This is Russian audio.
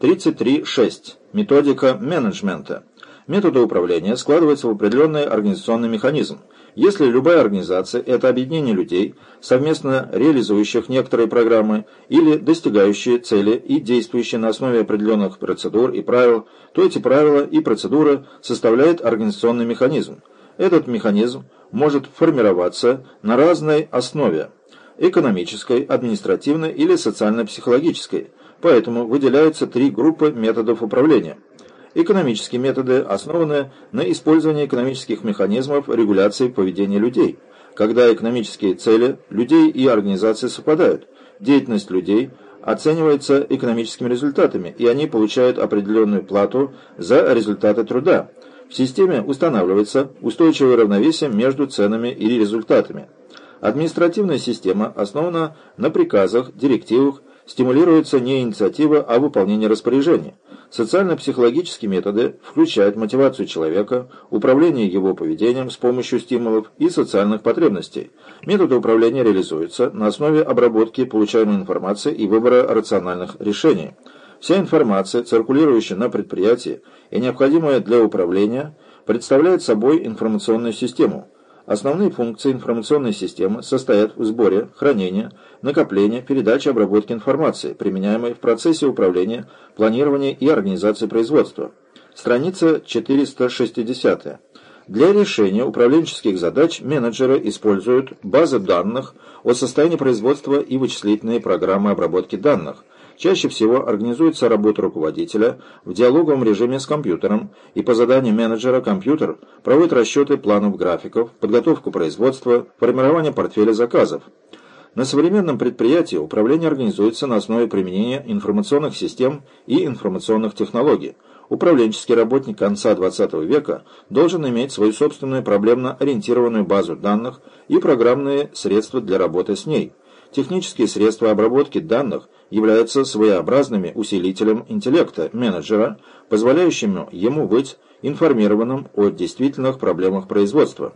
33.6. Методика менеджмента. Методы управления складываются в определенный организационный механизм. Если любая организация – это объединение людей, совместно реализующих некоторые программы или достигающие цели и действующие на основе определенных процедур и правил, то эти правила и процедуры составляют организационный механизм. Этот механизм может формироваться на разной основе – экономической, административной или социально-психологической – Поэтому выделяются три группы методов управления. Экономические методы основаны на использовании экономических механизмов регуляции поведения людей, когда экономические цели людей и организации совпадают. Деятельность людей оценивается экономическими результатами, и они получают определенную плату за результаты труда. В системе устанавливается устойчивое равновесие между ценами и результатами. Административная система основана на приказах, директивах, стимулируется не инициатива, а выполнение распоряжения. Социально-психологические методы включают мотивацию человека, управление его поведением с помощью стимулов и социальных потребностей. Методы управления реализуются на основе обработки получаемой информации и выбора рациональных решений. Вся информация, циркулирующая на предприятии и необходимая для управления, представляет собой информационную систему – Основные функции информационной системы состоят в сборе, хранении, накоплении, передаче, обработке информации, применяемой в процессе управления, планирования и организации производства. Страница 460. Для решения управленческих задач менеджеры используют базы данных о состоянии производства и вычислительные программы обработки данных – Чаще всего организуется работа руководителя в диалоговом режиме с компьютером, и по заданию менеджера компьютер проводит расчеты планов графиков, подготовку производства, формирование портфеля заказов. На современном предприятии управление организуется на основе применения информационных систем и информационных технологий. Управленческий работник конца XX века должен иметь свою собственную проблемно-ориентированную базу данных и программные средства для работы с ней. Технические средства обработки данных являются своеобразными усилителем интеллекта менеджера, позволяющими ему быть информированным о действительных проблемах производства.